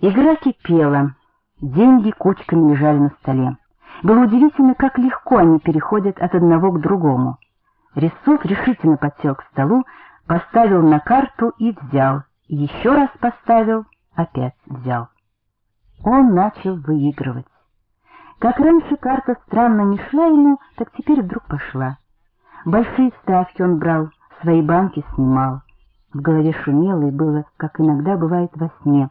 Игра кипела, деньги кучками лежали на столе. Было удивительно, как легко они переходят от одного к другому. Резцов решительно подсел к столу, поставил на карту и взял, еще раз поставил, опять взял. Он начал выигрывать. Как раньше карта странно не шла ему, так теперь вдруг пошла. Большие ставки он брал, свои банки снимал. В голове шумело и было, как иногда бывает во сне.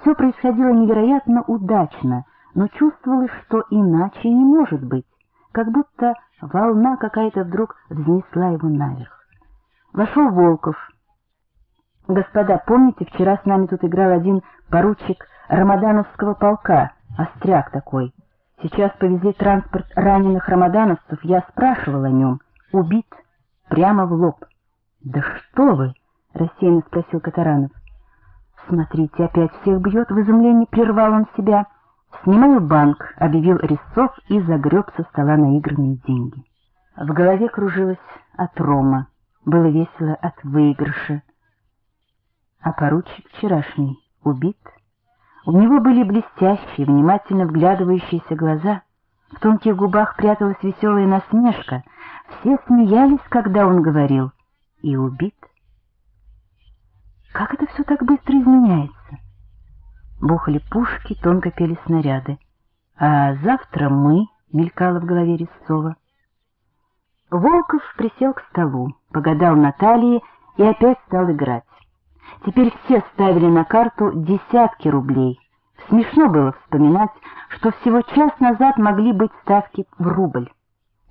Все происходило невероятно удачно, но чувствовалось, что иначе не может быть, как будто волна какая-то вдруг взнесла его наверх. Вошел Волков. «Господа, помните, вчера с нами тут играл один поручик Рамадановского полка, остряк такой. Сейчас повезли транспорт раненых рамадановцев, я спрашивал о нем. Убит прямо в лоб». «Да что вы!» — рассеянно спросил Катаранов. «Смотрите, опять всех бьет!» — в изумлении прервал он себя. «Снимаю банк», — объявил Резцов и загреб со стола наигранные деньги. В голове кружилась от рома, было весело от выигрыша. А поручик вчерашний убит. У него были блестящие, внимательно вглядывающиеся глаза. В тонких губах пряталась веселая насмешка. Все смеялись, когда он говорил. И убит. Как это все так быстро изменяется? Бухали пушки, тонко пели снаряды. А завтра мы, мелькало в голове Резцова. Волков присел к столу, погадал Натальи и опять стал играть. Теперь все ставили на карту десятки рублей. Смешно было вспоминать, что всего час назад могли быть ставки в рубль.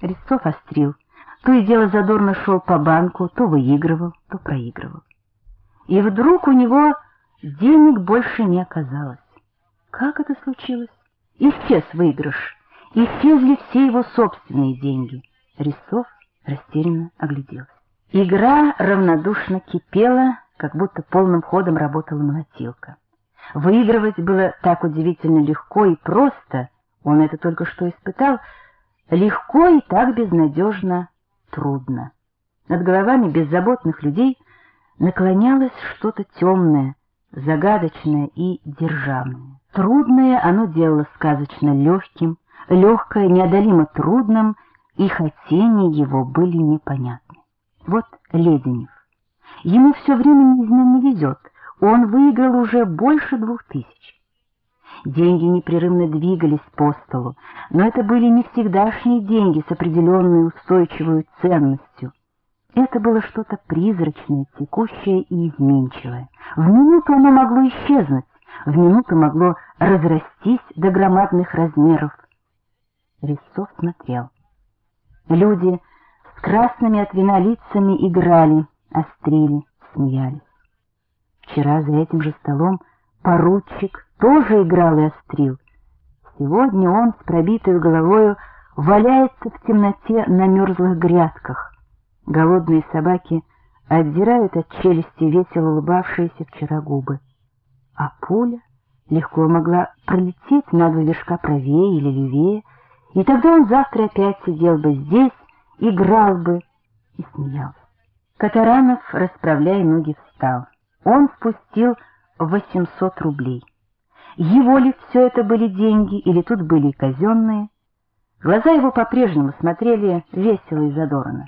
Резцов острил. То и дело задорно шел по банку, то выигрывал, то проигрывал и вдруг у него денег больше не оказалось. Как это случилось? Исчез выигрыш, исчезли все его собственные деньги. Рисов растерянно огляделся. Игра равнодушно кипела, как будто полным ходом работала молотилка. Выигрывать было так удивительно легко и просто, он это только что испытал, легко и так безнадежно трудно. Над головами беззаботных людей наклонялось что-то темное, загадочное и державное. Трудное оно делало сказочно легким, легкое неодолимо трудным, и хотения его были непонятны. Вот Леденев. Ему все время неизменно везет, он выиграл уже больше двух тысяч. Деньги непрерывно двигались по столу, но это были не всегдашние деньги с определенной устойчивой ценностью — это было что-то призрачное, текущее и изменчивое. В минуту оно могло исчезнуть, в минуту могло разрастись до громадных размеров. Резцов смотрел. Люди с красными от вина лицами играли, острили, смеялись. Вчера за этим же столом поручик тоже играл и острил. Сегодня он с пробитой головою валяется в темноте на мерзлых грядках. Голодные собаки отдирают от челюсти весело улыбавшиеся вчера губы. А пуля легко могла пролететь на два вершка правее или левее, и тогда он завтра опять сидел бы здесь, играл бы и смеялся. Катаранов, расправляя ноги, встал. Он спустил 800 рублей. Его ли все это были деньги, или тут были казенные? Глаза его по-прежнему смотрели весело и задорно.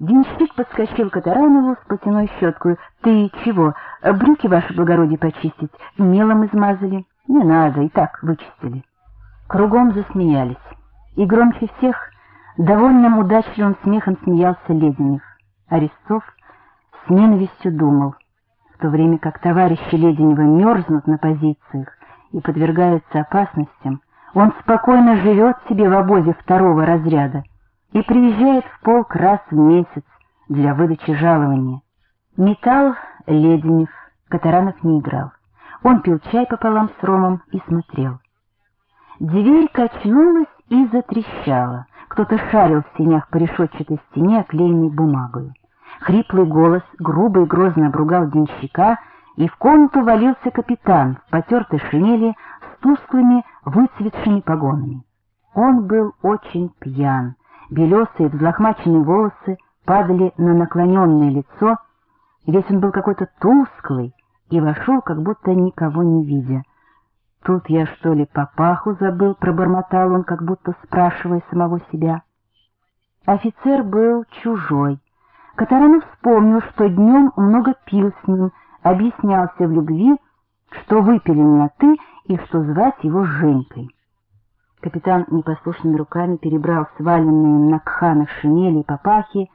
Денщик подскочил к Атаранову с потяной щеткой. «Ты чего? Брюки, ваше благородие, почистить? Мелом измазали?» «Не надо, и так вычистили». Кругом засмеялись. И громче всех довольным удачливым смехом смеялся Леденев. Арестов с ненавистью думал, в то время как товарищи Леденева мерзнут на позициях и подвергаются опасностям, он спокойно живет себе в обозе второго разряда, и приезжает в полк раз в месяц для выдачи жалования. Металл Леденев, Катаранов не играл. Он пил чай пополам с ромом и смотрел. Дверь качнулась и затрещала. Кто-то шарил в сенях по решетчатой стене, оклеенной бумагой. Хриплый голос грубо и грозно обругал денщика, и в комнату валился капитан в потертой шинели с тусклыми выцветшими погонами. Он был очень пьян, белесые взлохмаченные волосы падали на наклоненное лицо, весь он был какой-то тусклый и вошел, как будто никого не видя. Тут я, что ли, папаху забыл, пробормотал он, как будто спрашивая самого себя. Офицер был чужой. Катаранов вспомнил, что днем много пил с ним, объяснялся в любви, что выпили на «ты» и что звать его Женькой. Капитан непослушными руками перебрал сваленные на кханах шинели и папахи,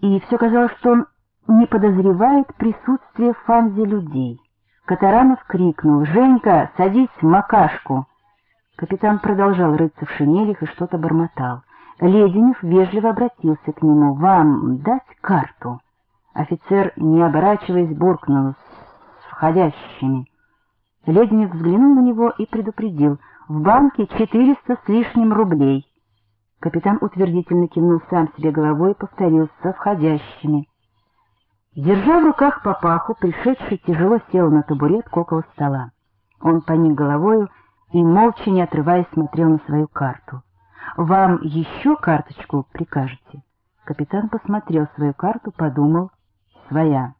и все казалось, что он не подозревает присутствие в фанзе людей. Катаранов крикнул «Женька, садись в макашку!» Капитан продолжал рыться в шинелях и что-то бормотал. Леденев вежливо обратился к нему. «Вам дать карту?» Офицер, не оборачиваясь, буркнул с входящими. Леденев взглянул на него и предупредил. «В банке четыреста с лишним рублей». Капитан утвердительно кивнул сам себе головой и повторил «со входящими». Держа в руках папаху, пришедший тяжело сел на табуретку около стола. Он поник головою и, молча не отрываясь, смотрел на свою карту. «Вам еще карточку прикажете?» Капитан посмотрел свою карту, подумал. «Своя».